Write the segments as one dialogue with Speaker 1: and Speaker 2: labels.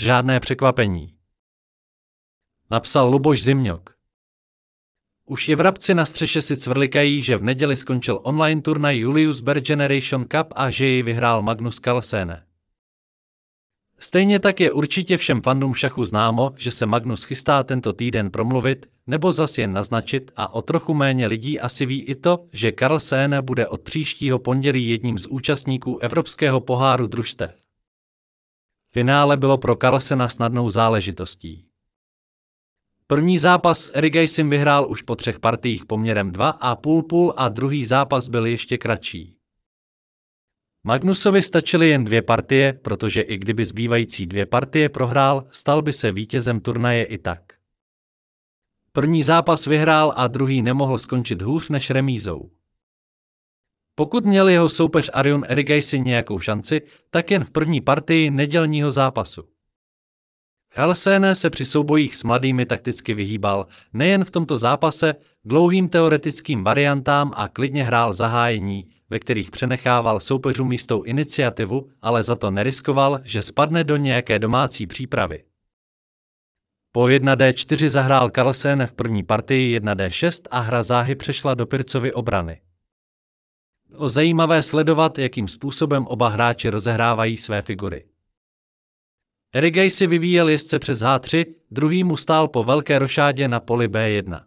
Speaker 1: Žádné překvapení. Napsal Luboš Zimňok. Už i vrabci na střeše si cvrlikají, že v neděli skončil online turnaj Julius Baer Generation Cup a že jej vyhrál Magnus Carlsen. Stejně tak je určitě všem fandům šachu známo, že se Magnus chystá tento týden promluvit, nebo zas jen naznačit a o trochu méně lidí asi ví i to, že Carlsen bude od příštího pondělí jedním z účastníků Evropského poháru družstev. Finále bylo pro Carlsena snadnou záležitostí. První zápas s Erigejsim vyhrál už po třech partiích poměrem 2 a půl půl a druhý zápas byl ještě kratší. Magnusovi stačily jen dvě partie, protože i kdyby zbývající dvě partie prohrál, stal by se vítězem turnaje i tak. První zápas vyhrál a druhý nemohl skončit hůř než remízou. Pokud měl jeho soupeř Arion Erigejsi nějakou šanci, tak jen v první partii nedělního zápasu. Helséne se při soubojích s mladými takticky vyhýbal, nejen v tomto zápase, dlouhým teoretickým variantám a klidně hrál zahájení, ve kterých přenechával soupeřům jistou iniciativu, ale za to neriskoval, že spadne do nějaké domácí přípravy. Po 1D4 zahrál Carlsen v první partii 1D6 a hra záhy přešla do Pircovy obrany. O zajímavé sledovat, jakým způsobem oba hráči rozehrávají své figury. Erigej si vyvíjel jezdce přes H3, druhý mu stál po velké rošádě na poli B1.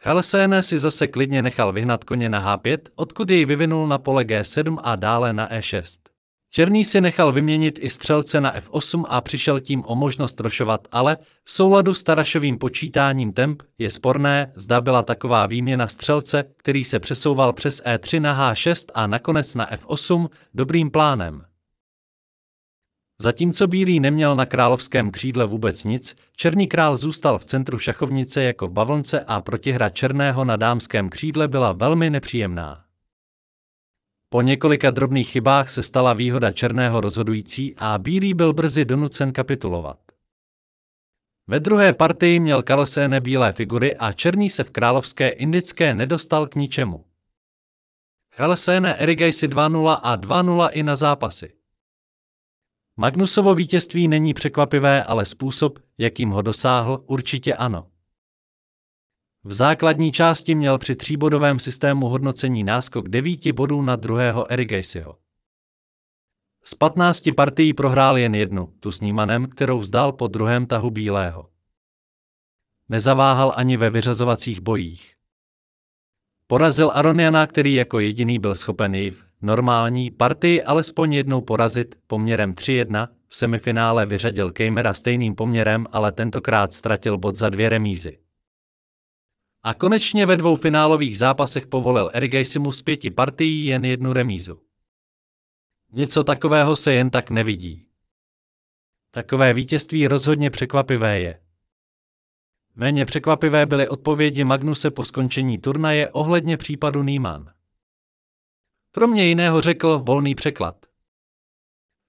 Speaker 1: Halsene si zase klidně nechal vyhnat koně na H5, odkud jej vyvinul na pole G7 a dále na E6. Černý si nechal vyměnit i střelce na F8 a přišel tím o možnost rošovat, ale v souladu s Tarašovým počítáním temp je sporné, zda byla taková výměna střelce, který se přesouval přes E3 na H6 a nakonec na F8, dobrým plánem. Zatímco Bílý neměl na královském křídle vůbec nic, Černý král zůstal v centru šachovnice jako v bavlnce a protihra Černého na dámském křídle byla velmi nepříjemná. Po několika drobných chybách se stala výhoda Černého rozhodující a Bílý byl brzy donucen kapitulovat. Ve druhé partii měl Carlsen bílé figury a Černý se v královské indické nedostal k ničemu. Carlsen erigaj si 2-0 a 2-0 i na zápasy. Magnusovo vítězství není překvapivé, ale způsob, jakým ho dosáhl, určitě ano. V základní části měl při tříbodovém systému hodnocení náskok 9 bodů na druhého Erigejsiho. Z 15 partií prohrál jen jednu, tu s Nímanem, kterou vzdal po druhém tahu bílého. Nezaváhal ani ve vyřazovacích bojích. Porazil Aroniana, který jako jediný byl schopen jej v normální partii alespoň jednou porazit poměrem 3-1, v semifinále vyřadil Kejmera stejným poměrem, ale tentokrát ztratil bod za dvě remízy. A konečně ve dvou finálových zápasech povolil Erigejsimu z pěti partií jen jednu remízu. Něco takového se jen tak nevidí. Takové vítězství rozhodně překvapivé je. Méně překvapivé byly odpovědi Magnuse po skončení turnaje ohledně případu Nýman. Kromě jiného řekl volný překlad.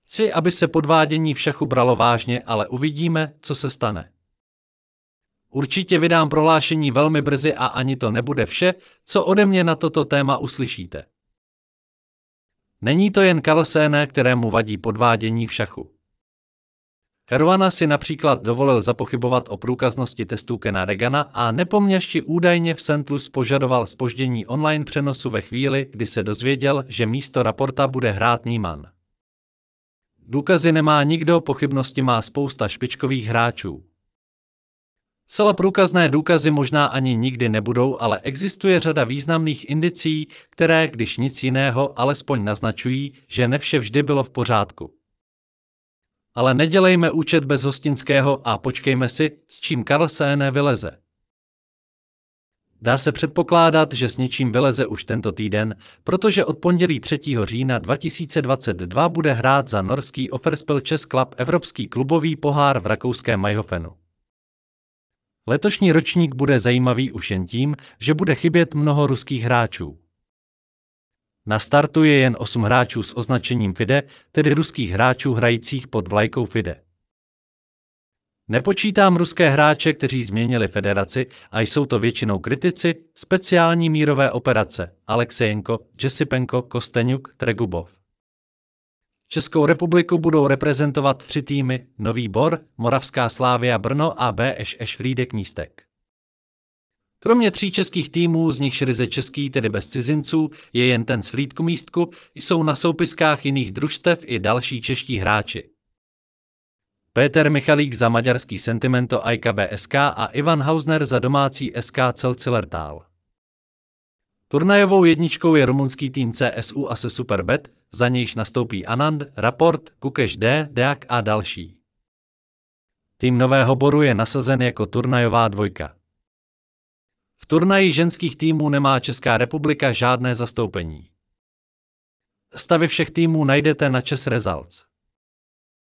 Speaker 1: Chci, aby se podvádění v šachu bralo vážně, ale uvidíme, co se stane. Určitě vydám prohlášení velmi brzy a ani to nebude vše, co ode mě na toto téma uslyšíte. Není to jen Carlsen, kterému vadí podvádění v šachu. Caruana si například dovolil zapochybovat o průkaznosti testů Kena Regana a nepoměšti údajně v. Louis požadoval spoždění online přenosu ve chvíli, kdy se dozvěděl, že místo raporta bude hrát Níman. Důkazy nemá nikdo, pochybnosti má spousta špičkových hráčů. Celé průkazné důkazy možná ani nikdy nebudou, ale existuje řada významných indicí, které, když nic jiného, alespoň naznačují, že ne vše vždy bylo v pořádku. Ale nedělejme účet bez hostinského a počkejme si, s čím Carlsen vyleze. Dá se předpokládat, že s něčím vyleze už tento týden, protože od pondělí 3. října 2022 bude hrát za norský Offerspil Chess Club Evropský klubový pohár v rakouském Majhofenu. Letošní ročník bude zajímavý už jen tím, že bude chybět mnoho ruských hráčů. Na startu je jen 8 hráčů s označením FIDE, tedy ruských hráčů hrajících pod vlajkou FIDE. Nepočítám ruské hráče, kteří změnili federaci a jsou to většinou kritici speciální mírové operace Alexejenko, Jesipenko, Kosteňuk, Tregubov. Českou republiku budou reprezentovat tři týmy Nový Bor, Moravská Slávia Brno a BŠ Frýdek Místek. Kromě tří českých týmů, z nichž ryze český, tedy bez cizinců, je jen ten z Frýdku Místku, jsou na soupiskách jiných družstev i další čeští hráči. Péter Michalík za maďarský Sentimento IKB SK a Ivan Hausner za domácí SK Celcilertál. Turnajovou jedničkou je rumunský tým CSU a se Superbet, za nějž nastoupí Anand, Raport, Kukeš D, Deak a další. Tým Nového Boru je nasazen jako turnajová dvojka. V turnaji ženských týmů nemá Česká republika žádné zastoupení. Stavy všech týmů najdete na Chess Results.